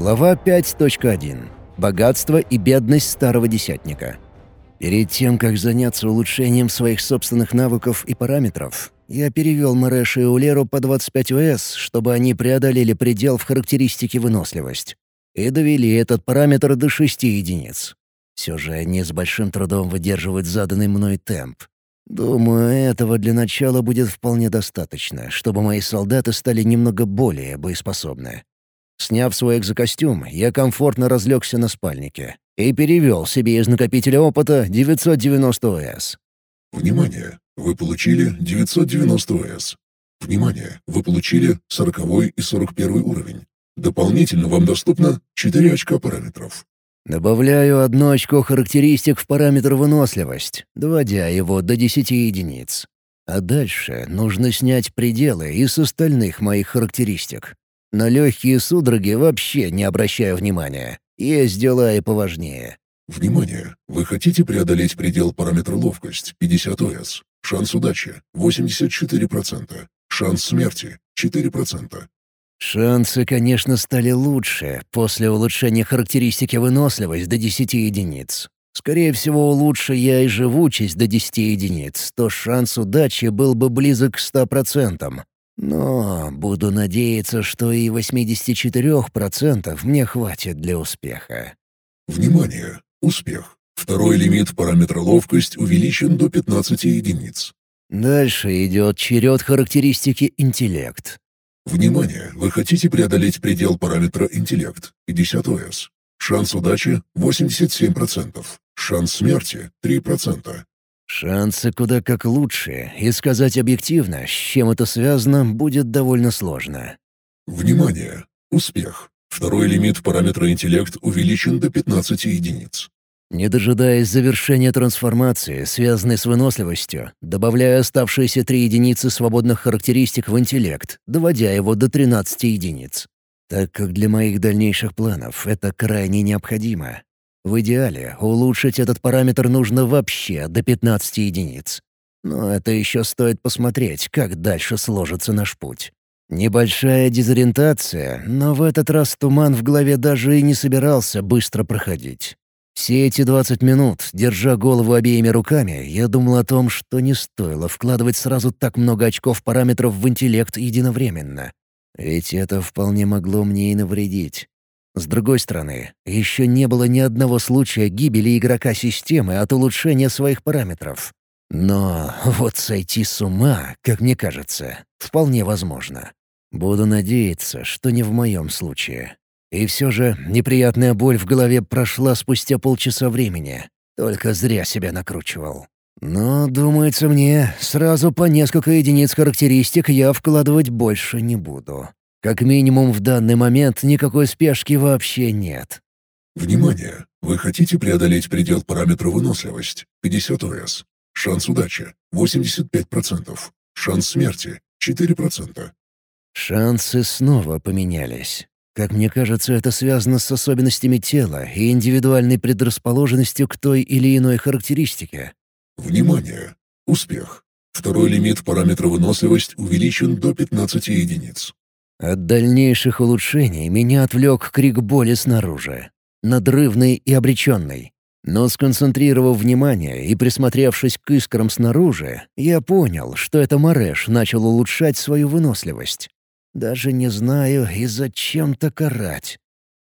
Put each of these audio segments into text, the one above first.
Глава 5.1. Богатство и бедность старого десятника. Перед тем, как заняться улучшением своих собственных навыков и параметров, я перевел Мэрэша и Улеру по 25 ОС, чтобы они преодолели предел в характеристике выносливость. И довели этот параметр до 6 единиц. Все же они с большим трудом выдерживают заданный мной темп. Думаю, этого для начала будет вполне достаточно, чтобы мои солдаты стали немного более боеспособны. Сняв свой экзокостюм, я комфортно разлегся на спальнике и перевел себе из накопителя опыта 990 ОС. Внимание! Вы получили 990 ОС. Внимание! Вы получили 40 и 41 уровень. Дополнительно вам доступно 4 очка параметров. Добавляю одно очко характеристик в параметр выносливость, доводя его до 10 единиц. А дальше нужно снять пределы из остальных моих характеристик. На легкие судороги вообще не обращаю внимания. Есть дела и поважнее. Внимание! Вы хотите преодолеть предел параметра ловкость 50 ОС. Шанс удачи 84%. Шанс смерти 4%. Шансы, конечно, стали лучше после улучшения характеристики выносливость до 10 единиц. Скорее всего, лучше я и живучесть до 10 единиц, то шанс удачи был бы близок к 100%. Но буду надеяться, что и 84% мне хватит для успеха. Внимание! Успех. Второй лимит параметра ловкость увеличен до 15 единиц. Дальше идет черед характеристики интеллект. Внимание! Вы хотите преодолеть предел параметра интеллект 50 ОС. Шанс удачи 87%. Шанс смерти 3%. Шансы куда как лучше, и сказать объективно, с чем это связано, будет довольно сложно. Внимание! Успех. Второй лимит параметра интеллект увеличен до 15 единиц. Не дожидаясь завершения трансформации, связанной с выносливостью, добавляю оставшиеся три единицы свободных характеристик в интеллект, доводя его до 13 единиц. Так как для моих дальнейших планов это крайне необходимо. В идеале улучшить этот параметр нужно вообще до 15 единиц. Но это еще стоит посмотреть, как дальше сложится наш путь. Небольшая дезориентация, но в этот раз туман в голове даже и не собирался быстро проходить. Все эти 20 минут, держа голову обеими руками, я думал о том, что не стоило вкладывать сразу так много очков параметров в интеллект единовременно. Ведь это вполне могло мне и навредить. С другой стороны, еще не было ни одного случая гибели игрока системы от улучшения своих параметров. Но вот сойти с ума, как мне кажется, вполне возможно. Буду надеяться, что не в моем случае. И все же неприятная боль в голове прошла спустя полчаса времени. Только зря себя накручивал. Но, думается мне, сразу по несколько единиц характеристик я вкладывать больше не буду. Как минимум в данный момент никакой спешки вообще нет. Внимание! Вы хотите преодолеть предел параметра выносливость 50 ОС. Шанс удачи 85%. Шанс смерти 4%. Шансы снова поменялись. Как мне кажется, это связано с особенностями тела и индивидуальной предрасположенностью к той или иной характеристике. Внимание! Успех. Второй лимит параметра выносливость увеличен до 15 единиц. От дальнейших улучшений меня отвлек крик боли снаружи. Надрывный и обреченный. Но сконцентрировав внимание и присмотревшись к искрам снаружи, я понял, что это Мареш начал улучшать свою выносливость. Даже не знаю, и зачем так орать.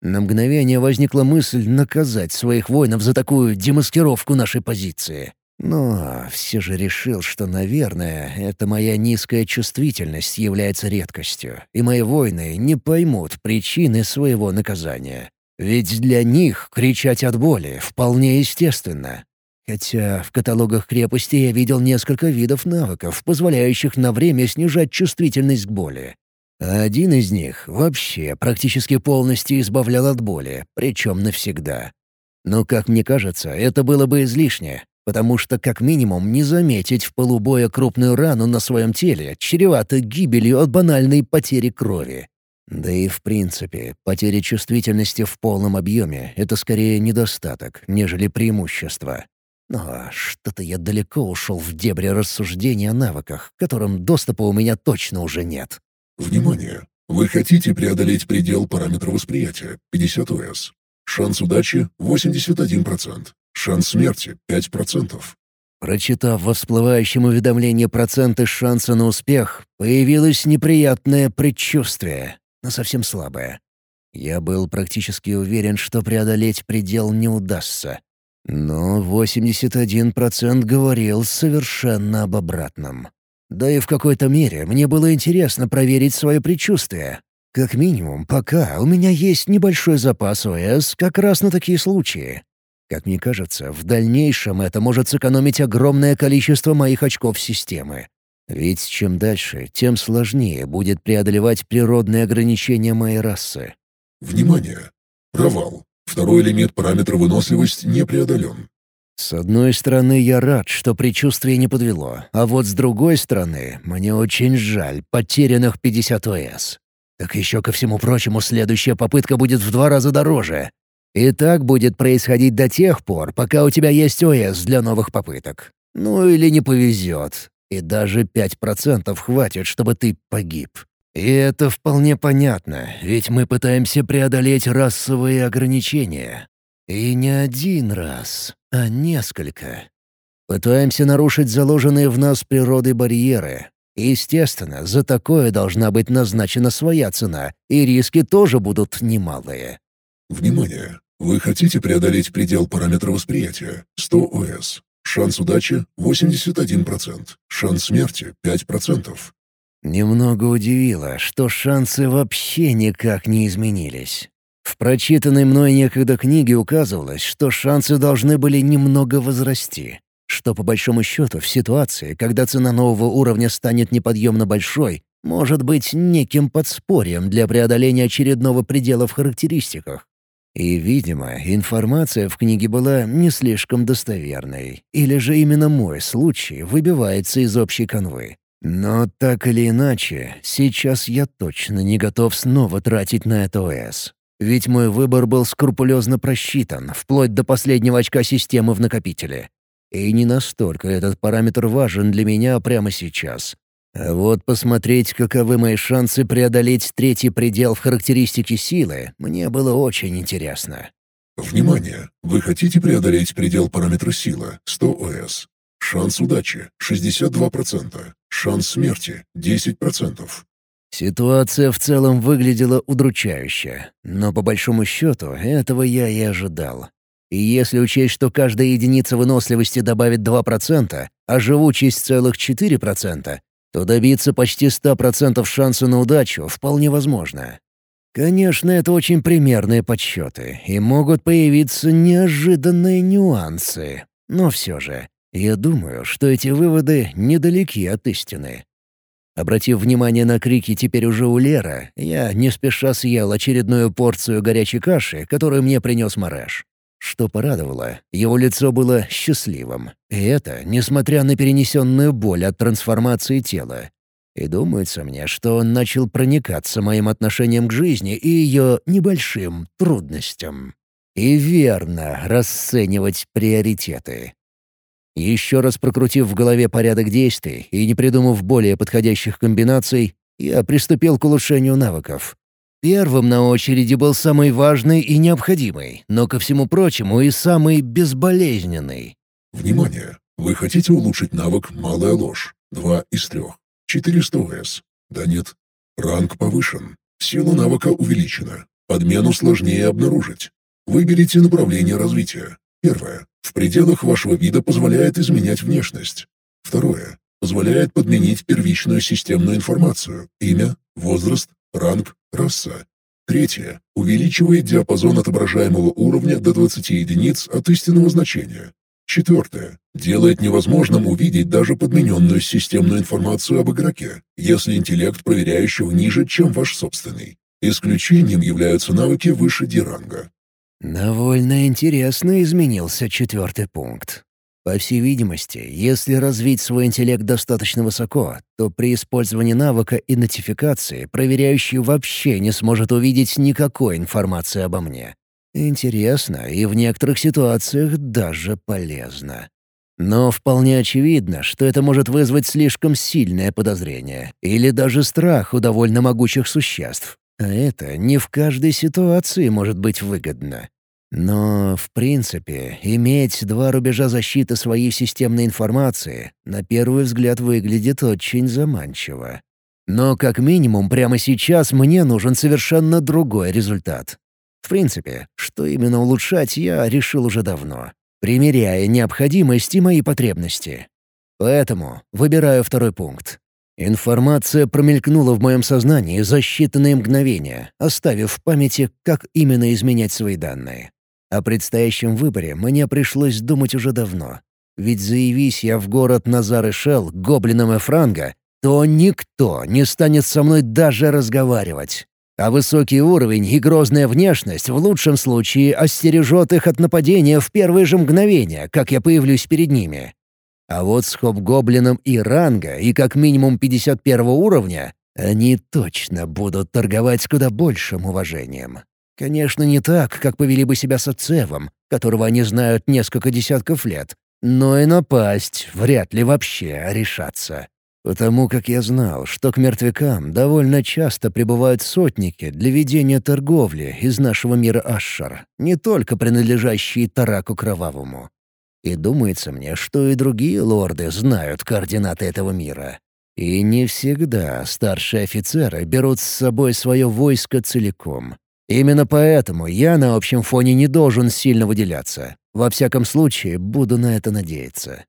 На мгновение возникла мысль наказать своих воинов за такую демаскировку нашей позиции. Но все же решил, что, наверное, эта моя низкая чувствительность является редкостью, и мои воины не поймут причины своего наказания. Ведь для них кричать от боли вполне естественно. Хотя в каталогах крепости я видел несколько видов навыков, позволяющих на время снижать чувствительность к боли. А один из них вообще практически полностью избавлял от боли, причем навсегда. Но, как мне кажется, это было бы излишне, потому что как минимум не заметить в полубоя крупную рану на своем теле чревато гибелью от банальной потери крови. Да и в принципе, потеря чувствительности в полном объеме — это скорее недостаток, нежели преимущество. Но что-то я далеко ушел в дебри рассуждений о навыках, которым доступа у меня точно уже нет. Внимание! Вы хотите преодолеть предел параметра восприятия 50 ОС. Шанс удачи 81%. Шанс смерти 5%. Прочитав во всплывающем уведомлении проценты шанса на успех, появилось неприятное предчувствие, но совсем слабое. Я был практически уверен, что преодолеть предел не удастся. Но 81% говорил совершенно об обратном. Да и в какой-то мере мне было интересно проверить свое предчувствие. Как минимум, пока у меня есть небольшой запас ОС как раз на такие случаи. Как мне кажется, в дальнейшем это может сэкономить огромное количество моих очков системы. Ведь чем дальше, тем сложнее будет преодолевать природные ограничения моей расы. Внимание! Провал. Второй лимит параметра выносливость не преодолен. С одной стороны, я рад, что предчувствие не подвело, а вот с другой стороны, мне очень жаль потерянных 50 ОС. Так еще ко всему прочему, следующая попытка будет в два раза дороже. И так будет происходить до тех пор, пока у тебя есть ОС для новых попыток. Ну или не повезет, и даже 5% хватит, чтобы ты погиб. И это вполне понятно, ведь мы пытаемся преодолеть расовые ограничения. И не один раз, а несколько. Пытаемся нарушить заложенные в нас природой барьеры. естественно, за такое должна быть назначена своя цена, и риски тоже будут немалые. Внимание! Вы хотите преодолеть предел параметра восприятия 100 ОС. Шанс удачи 81%. Шанс смерти 5%. Немного удивило, что шансы вообще никак не изменились. В прочитанной мной некогда книге указывалось, что шансы должны были немного возрасти, что по большому счету в ситуации, когда цена нового уровня станет неподъемно большой, может быть неким подспорьем для преодоления очередного предела в характеристиках. И, видимо, информация в книге была не слишком достоверной, или же именно мой случай выбивается из общей канвы. Но так или иначе, сейчас я точно не готов снова тратить на это ОС. Ведь мой выбор был скрупулезно просчитан, вплоть до последнего очка системы в накопителе. И не настолько этот параметр важен для меня прямо сейчас. А вот посмотреть, каковы мои шансы преодолеть третий предел в характеристике силы, мне было очень интересно. Внимание! Вы хотите преодолеть предел параметра сила 100 ОС. Шанс удачи — 62%. Шанс смерти — 10%. Ситуация в целом выглядела удручающе, но по большому счету этого я и ожидал. И если учесть, что каждая единица выносливости добавит 2%, а живучесть целых 4%, то добиться почти 100% шанса на удачу вполне возможно. Конечно, это очень примерные подсчеты, и могут появиться неожиданные нюансы. Но все же, я думаю, что эти выводы недалеки от истины. Обратив внимание на крики теперь уже у Лера, я не спеша съел очередную порцию горячей каши, которую мне принес Мареш. Что порадовало, его лицо было счастливым. И это, несмотря на перенесенную боль от трансформации тела. И думается мне, что он начал проникаться моим отношением к жизни и ее небольшим трудностям. И верно расценивать приоритеты. Еще раз прокрутив в голове порядок действий и не придумав более подходящих комбинаций, я приступил к улучшению навыков. Первым на очереди был самый важный и необходимый, но ко всему прочему и самый безболезненный. Внимание! Вы хотите улучшить навык «Малая ложь» 2 из 3. 400 ОС. Да нет. Ранг повышен. Сила навыка увеличена. Подмену сложнее обнаружить. Выберите направление развития. Первое. В пределах вашего вида позволяет изменять внешность. Второе. Позволяет подменить первичную системную информацию. Имя, возраст, ранг, раса. Третье. Увеличивает диапазон отображаемого уровня до 20 единиц от истинного значения. Четвертое. Делает невозможным увидеть даже подмененную системную информацию об игроке, если интеллект проверяющего ниже, чем ваш собственный. Исключением являются навыки выше D-ранга. Довольно интересно изменился четвертый пункт. По всей видимости, если развить свой интеллект достаточно высоко, то при использовании навыка идентификации проверяющий вообще не сможет увидеть никакой информации обо мне. Интересно и в некоторых ситуациях даже полезно. Но вполне очевидно, что это может вызвать слишком сильное подозрение или даже страх у довольно могучих существ. А это не в каждой ситуации может быть выгодно. Но, в принципе, иметь два рубежа защиты своей системной информации на первый взгляд выглядит очень заманчиво. Но как минимум прямо сейчас мне нужен совершенно другой результат. В принципе, что именно улучшать, я решил уже давно, примеряя необходимость и мои потребности. Поэтому выбираю второй пункт. Информация промелькнула в моем сознании за считанные мгновения, оставив в памяти, как именно изменять свои данные. О предстоящем выборе мне пришлось думать уже давно. Ведь заявись я в город Назар и Шел, гоблином и франга, то никто не станет со мной даже разговаривать. А высокий уровень и грозная внешность в лучшем случае остережет их от нападения в первые же мгновения, как я появлюсь перед ними. А вот с Хоп-Гоблином и ранга, и как минимум 51 уровня, они точно будут торговать с куда большим уважением. Конечно, не так, как повели бы себя с Ацевом, которого они знают несколько десятков лет, но и напасть вряд ли вообще решатся. Потому как я знал, что к мертвякам довольно часто прибывают сотники для ведения торговли из нашего мира Ашшар, не только принадлежащие Тараку Кровавому. И думается мне, что и другие лорды знают координаты этого мира. И не всегда старшие офицеры берут с собой свое войско целиком. Именно поэтому я на общем фоне не должен сильно выделяться. Во всяком случае, буду на это надеяться.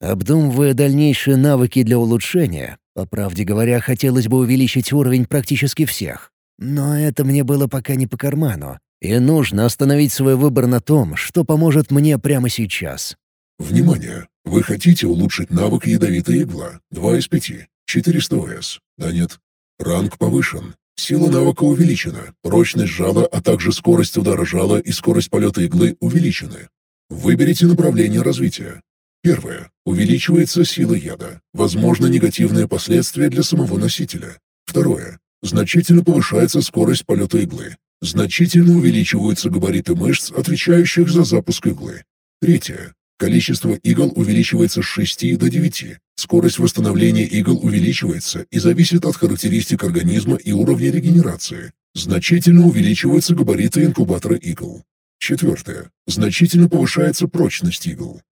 Обдумывая дальнейшие навыки для улучшения, по правде говоря, хотелось бы увеличить уровень практически всех. Но это мне было пока не по карману, и нужно остановить свой выбор на том, что поможет мне прямо сейчас. Внимание! Вы хотите улучшить навык «Ядовитая игла» 2 из 5, 400 ОС? Да нет. Ранг повышен. Сила навыка увеличена, прочность жала, а также скорость удара жала и скорость полета иглы увеличены. Выберите направление развития. Первое. Увеличивается сила яда. Возможно негативные последствия для самого носителя. Второе. Значительно повышается скорость полета иглы. Значительно увеличиваются габариты мышц, отвечающих за запуск иглы. Третье. Количество игл увеличивается с 6 до 9. Скорость восстановления игл увеличивается и зависит от характеристик организма и уровня регенерации. Значительно увеличиваются габариты инкубатора игл. Четвертое. Значительно повышается прочность игл.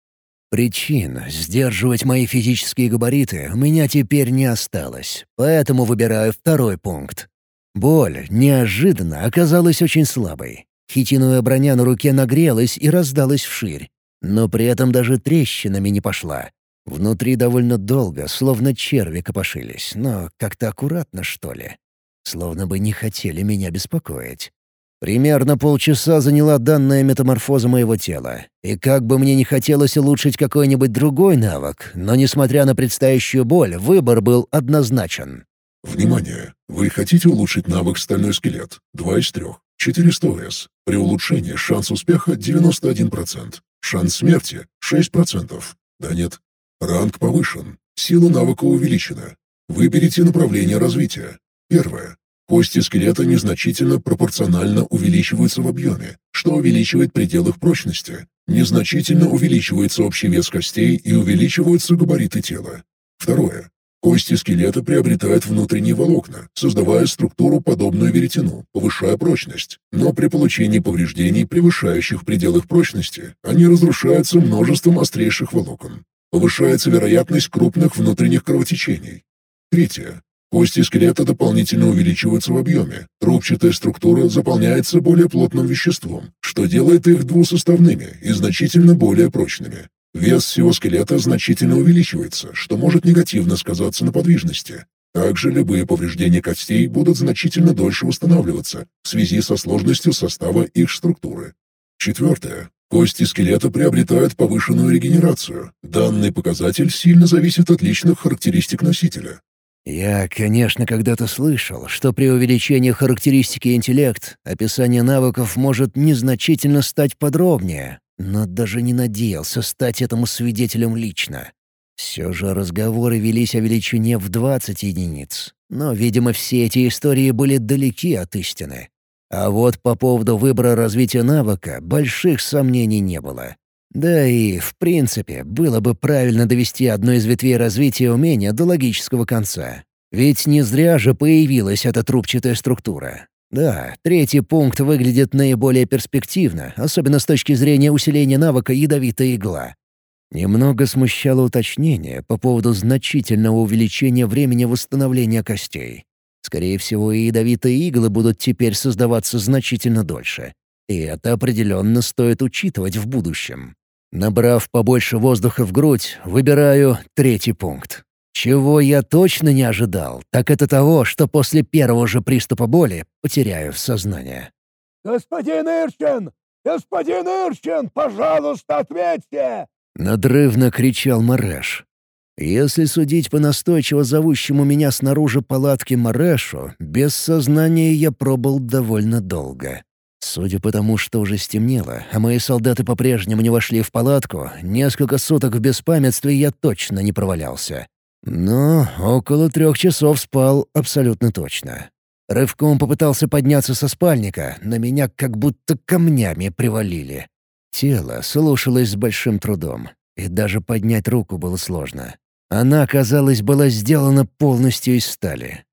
Причин сдерживать мои физические габариты у меня теперь не осталось, поэтому выбираю второй пункт. Боль неожиданно оказалась очень слабой. Хитиновая броня на руке нагрелась и раздалась вширь, но при этом даже трещинами не пошла. Внутри довольно долго, словно черви копошились, но как-то аккуратно, что ли. Словно бы не хотели меня беспокоить. Примерно полчаса заняла данная метаморфоза моего тела. И как бы мне не хотелось улучшить какой-нибудь другой навык, но несмотря на предстоящую боль, выбор был однозначен. Внимание! Вы хотите улучшить навык «Стальной скелет» 2 из 3, 400 С. При улучшении шанс успеха 91%, шанс смерти 6%. Да нет. Ранг повышен, сила навыка увеличена. Выберите направление развития. Первое. Кости скелета незначительно пропорционально увеличиваются в объеме, что увеличивает предел их прочности. Незначительно увеличивается общий вес костей и увеличиваются габариты тела. Второе. Кости скелета приобретают внутренние волокна, создавая структуру, подобную веретену, повышая прочность. Но при получении повреждений, превышающих предел их прочности, они разрушаются множеством острейших волокон. Повышается вероятность крупных внутренних кровотечений. Третье. Кости скелета дополнительно увеличиваются в объеме. Трубчатая структура заполняется более плотным веществом, что делает их двусоставными и значительно более прочными. Вес всего скелета значительно увеличивается, что может негативно сказаться на подвижности. Также любые повреждения костей будут значительно дольше восстанавливаться в связи со сложностью состава их структуры. Четвертое. Кости скелета приобретают повышенную регенерацию. Данный показатель сильно зависит от личных характеристик носителя. Я, конечно, когда-то слышал, что при увеличении характеристики интеллект описание навыков может незначительно стать подробнее, но даже не надеялся стать этому свидетелем лично. Все же разговоры велись о величине в 20 единиц, но, видимо, все эти истории были далеки от истины. А вот по поводу выбора развития навыка больших сомнений не было. Да и, в принципе, было бы правильно довести одно из ветвей развития умения до логического конца. Ведь не зря же появилась эта трубчатая структура. Да, третий пункт выглядит наиболее перспективно, особенно с точки зрения усиления навыка «Ядовитая игла». Немного смущало уточнение по поводу значительного увеличения времени восстановления костей. Скорее всего, и ядовитые иглы будут теперь создаваться значительно дольше. И это определенно стоит учитывать в будущем. Набрав побольше воздуха в грудь, выбираю третий пункт. Чего я точно не ожидал, так это того, что после первого же приступа боли потеряю сознание. «Господин Ирчин! Господин Ирчин, пожалуйста, ответьте!» Надрывно кричал Мареш. Если судить по настойчиво зовущему меня снаружи палатки Марешу, без сознания я пробыл довольно долго. Судя по тому, что уже стемнело, а мои солдаты по-прежнему не вошли в палатку, несколько суток в беспамятстве я точно не провалялся. Но около трех часов спал абсолютно точно. Рывком попытался подняться со спальника, на меня как будто камнями привалили. Тело слушалось с большим трудом, и даже поднять руку было сложно. Она, казалось, была сделана полностью из стали.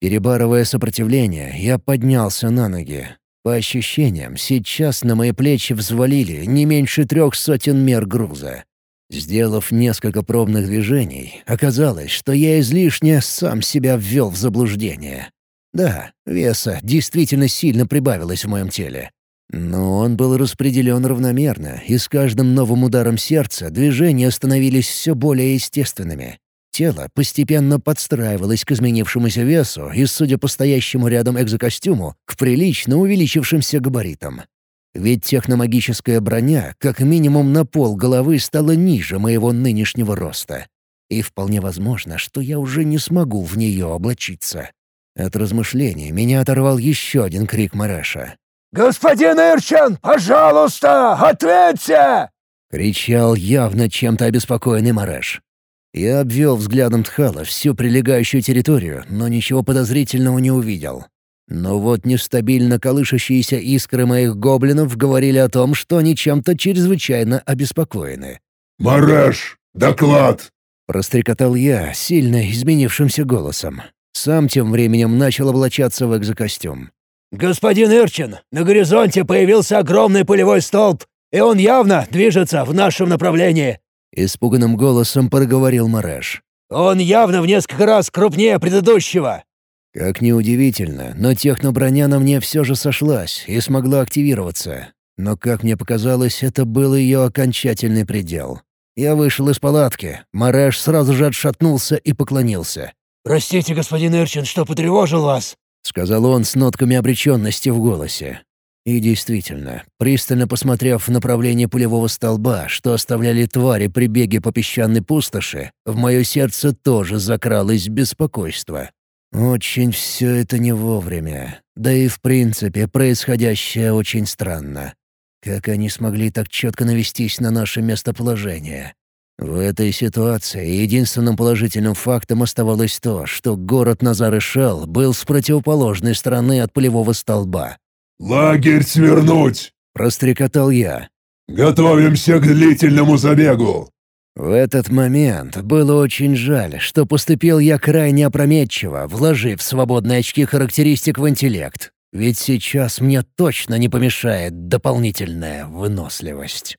Перебарывая сопротивление, я поднялся на ноги. По ощущениям, сейчас на мои плечи взвалили не меньше трех сотен мер груза. Сделав несколько пробных движений, оказалось, что я излишне сам себя ввел в заблуждение. Да, веса действительно сильно прибавилось в моем теле. Но он был распределен равномерно, и с каждым новым ударом сердца движения становились все более естественными. Тело постепенно подстраивалось к изменившемуся весу и, судя по стоящему рядом экзокостюму, к прилично увеличившимся габаритам. Ведь техномагическая броня как минимум на пол головы стала ниже моего нынешнего роста. И вполне возможно, что я уже не смогу в нее облачиться. От размышлений меня оторвал еще один крик Мараша. «Господин Ирчан, пожалуйста, ответьте!» — кричал явно чем-то обеспокоенный Мареш. Я обвел взглядом Тхала всю прилегающую территорию, но ничего подозрительного не увидел. Но вот нестабильно колышащиеся искры моих гоблинов говорили о том, что они чем-то чрезвычайно обеспокоены. «Мареш, доклад!» — прострекотал я сильно изменившимся голосом. Сам тем временем начал облачаться в экзокостюм. «Господин Ирчин, на горизонте появился огромный пылевой столб, и он явно движется в нашем направлении!» Испуганным голосом проговорил Мареш. «Он явно в несколько раз крупнее предыдущего!» Как ни удивительно, но техноброня на мне все же сошлась и смогла активироваться. Но, как мне показалось, это был ее окончательный предел. Я вышел из палатки. Мареш сразу же отшатнулся и поклонился. «Простите, господин Ирчин, что потревожил вас», — сказал он с нотками обреченности в голосе. И действительно, пристально посмотрев в направление пулевого столба, что оставляли твари при беге по песчаной пустоши, в мое сердце тоже закралось беспокойство. Очень все это не вовремя. Да и в принципе происходящее очень странно. Как они смогли так четко навестись на наше местоположение? В этой ситуации единственным положительным фактом оставалось то, что город Назар-Ишел был с противоположной стороны от полевого столба. «Лагерь свернуть!» — прострекотал я. «Готовимся к длительному забегу!» В этот момент было очень жаль, что поступил я крайне опрометчиво, вложив свободные очки характеристик в интеллект. Ведь сейчас мне точно не помешает дополнительная выносливость.